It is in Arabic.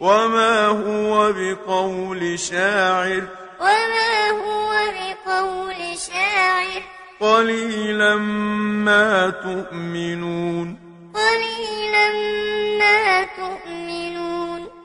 وما هو بقول شاعر وما هو بقول شاعر قليلا ما تؤمنون